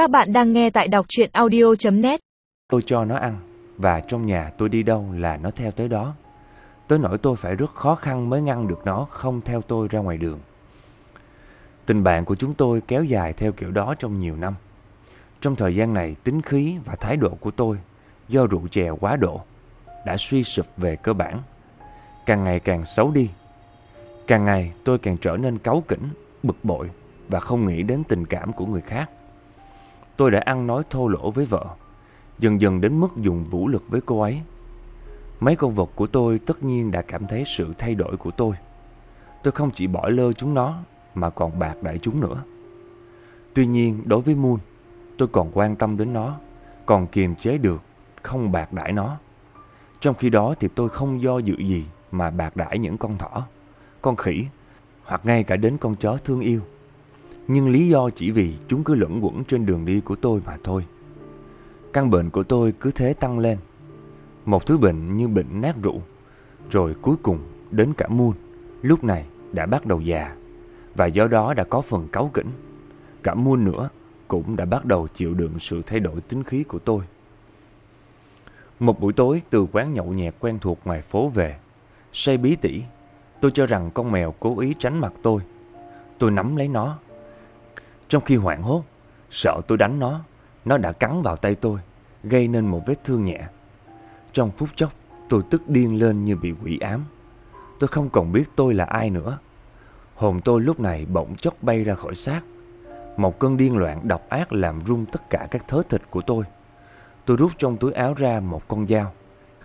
Các bạn đang nghe tại đọc chuyện audio.net Tôi cho nó ăn và trong nhà tôi đi đâu là nó theo tới đó. Tới nỗi tôi phải rất khó khăn mới ngăn được nó không theo tôi ra ngoài đường. Tình bạn của chúng tôi kéo dài theo kiểu đó trong nhiều năm. Trong thời gian này, tính khí và thái độ của tôi do rượu chè quá độ đã suy sụp về cơ bản, càng ngày càng xấu đi. Càng ngày tôi càng trở nên cáu kỉnh, bực bội và không nghĩ đến tình cảm của người khác. Tôi đã ăn nói thô lỗ với vợ, dần dần đến mức dùng vũ lực với cô ấy. Mấy con vật của tôi tất nhiên đã cảm thấy sự thay đổi của tôi. Tôi không chỉ bỏ lơ chúng nó mà còn bạc đãi chúng nữa. Tuy nhiên đối với Moon, tôi còn quan tâm đến nó, còn kiềm chế được, không bạc đãi nó. Trong khi đó thì tôi không do dự gì mà bạc đãi những con thỏ, con khỉ hoặc ngay cả đến con chó thương yêu. Nhưng lý do chỉ vì chúng cứ lẫn quẩn trên đường đi của tôi mà thôi. Căn bệnh của tôi cứ thế tăng lên. Một thứ bệnh như bệnh nát rượu. Rồi cuối cùng đến cả muôn, lúc này đã bắt đầu già. Và do đó đã có phần cáu kỉnh. Cả muôn nữa cũng đã bắt đầu chịu đựng sự thay đổi tính khí của tôi. Một buổi tối từ quán nhậu nhẹt quen thuộc ngoài phố về, say bí tỉ, tôi cho rằng con mèo cố ý tránh mặt tôi. Tôi nắm lấy nó. Trong khi hoảng hốt, sợ tôi đánh nó, nó đã cắn vào tay tôi, gây nên một vết thương nhẹ. Trong phút chốc, tôi tức điên lên như bị quỷ ám. Tôi không còn biết tôi là ai nữa. Hồn tôi lúc này bỗng chốc bay ra khỏi xác. Một cơn điên loạn độc ác làm rung tất cả các thớ thịt của tôi. Tôi rút trong túi áo ra một con dao,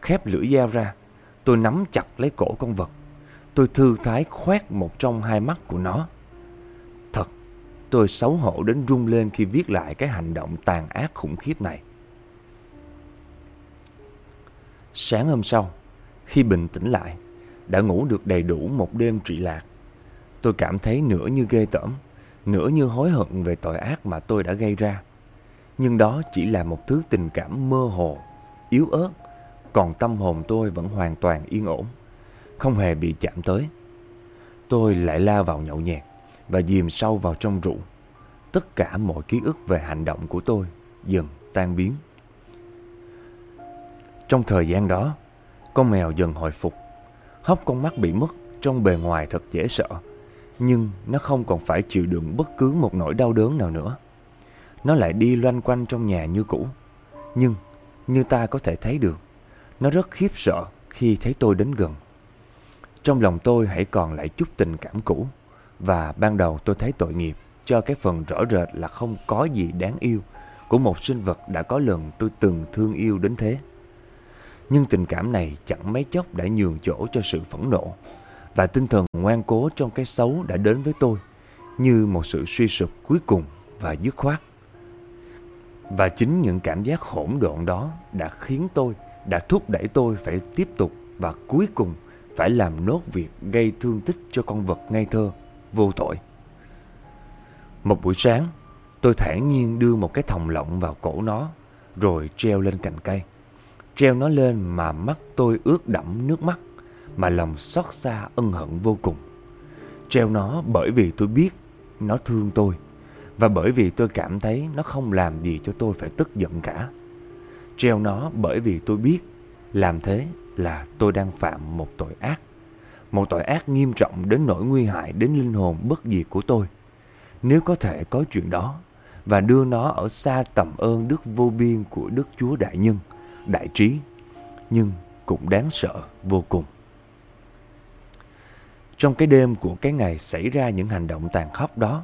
khép lưỡi dao ra. Tôi nắm chặt lấy cổ con vật. Tôi thư thái khoét một trong hai mắt của nó. Tôi xấu hổ đến run lên khi viết lại cái hành động tàn ác khủng khiếp này. Sáng hôm sau, khi bình tĩnh lại, đã ngủ được đầy đủ một đêm trị lạc. Tôi cảm thấy nửa như ghê tởm, nửa như hối hận về tội ác mà tôi đã gây ra. Nhưng đó chỉ là một thứ tình cảm mơ hồ, yếu ớt, còn tâm hồn tôi vẫn hoàn toàn yên ổn, không hề bị chạm tới. Tôi lại lao vào nhậu nhẹt và dìm sâu vào trong rượu. Tất cả mọi ký ức về hành động của tôi dần tan biến. Trong thời gian đó, con mèo dần hồi phục. Hốc con mắt bị mất trong bề ngoài thật dễ sợ. Nhưng nó không còn phải chịu đựng bất cứ một nỗi đau đớn nào nữa. Nó lại đi loanh quanh trong nhà như cũ. Nhưng, như ta có thể thấy được, nó rất khiếp sợ khi thấy tôi đến gần. Trong lòng tôi hãy còn lại chút tình cảm cũ. Và ban đầu tôi thấy tội nghiệp cho cái phần rõ rệt là không có gì đáng yêu của một sinh vật đã có lần tôi từng thương yêu đến thế. Nhưng tình cảm này chẳng mấy chốc đã nhường chỗ cho sự phẫn nộ và tinh thần ngoan cố trong cái xấu đã đến với tôi như một sự suy sụp cuối cùng và dứt khoát. Và chính những cảm giác hỗn độn đó đã khiến tôi, đã thúc đẩy tôi phải tiếp tục và cuối cùng phải làm nốt việc gây thương tích cho con vật ngây thơ, vô tội. Một buổi sáng, tôi thản nhiên đưa một cái thòng lọng vào cổ nó, rồi treo lên cành cây. Treo nó lên mà mắt tôi ướt đẫm nước mắt, mà lòng xót xa ân hận vô cùng. Treo nó bởi vì tôi biết nó thương tôi, và bởi vì tôi cảm thấy nó không làm gì cho tôi phải tức giận cả. Treo nó bởi vì tôi biết làm thế là tôi đang phạm một tội ác. Một tội ác nghiêm trọng đến nỗi nguy hại đến linh hồn bất diệt của tôi. Nếu có thể có chuyện đó và đưa nó ở xa tầm ơn đức vô biên của Đức Chúa Đại Nhân, Đại Trí, nhưng cũng đáng sợ vô cùng. Trong cái đêm của cái ngày xảy ra những hành động tàn khốc đó,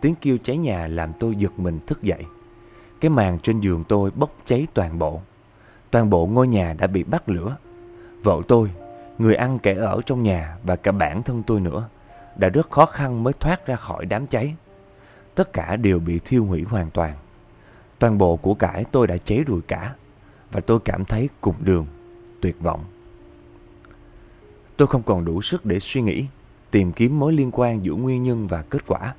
tiếng kêu cháy nhà làm tôi giật mình thức dậy. Cái màn trên giường tôi bốc cháy toàn bộ. Toàn bộ ngôi nhà đã bị bắt lửa. Vợ tôi, người ăn kẻ ở trong nhà và cả bản thân tôi nữa, đã rất khó khăn mới thoát ra khỏi đám cháy. Tất cả đều bị thiêu hủy hoàn toàn. Toàn bộ của cải tôi đã cháy rụi cả và tôi cảm thấy cùng đường, tuyệt vọng. Tôi không còn đủ sức để suy nghĩ, tìm kiếm mối liên quan giữa nguyên nhân và kết quả,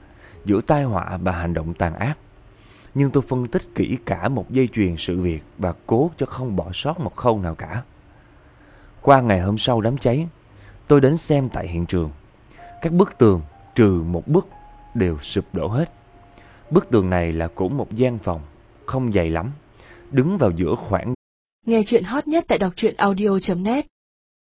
giữa tai họa và hành động tàn ác. Nhưng tôi phân tích kỹ cả một dây chuyền sự việc và cố cho không bỏ sót một khâu nào cả. Qua ngày hôm sau đám cháy, tôi đến xem tại hiện trường. Các bức tường trừ một bức đều sụp đổ hết. Bức tường này là của một gian phòng, không dày lắm, đứng vào giữa khoảng Nghe chuyện hot nhất tại đọc truyện audio.net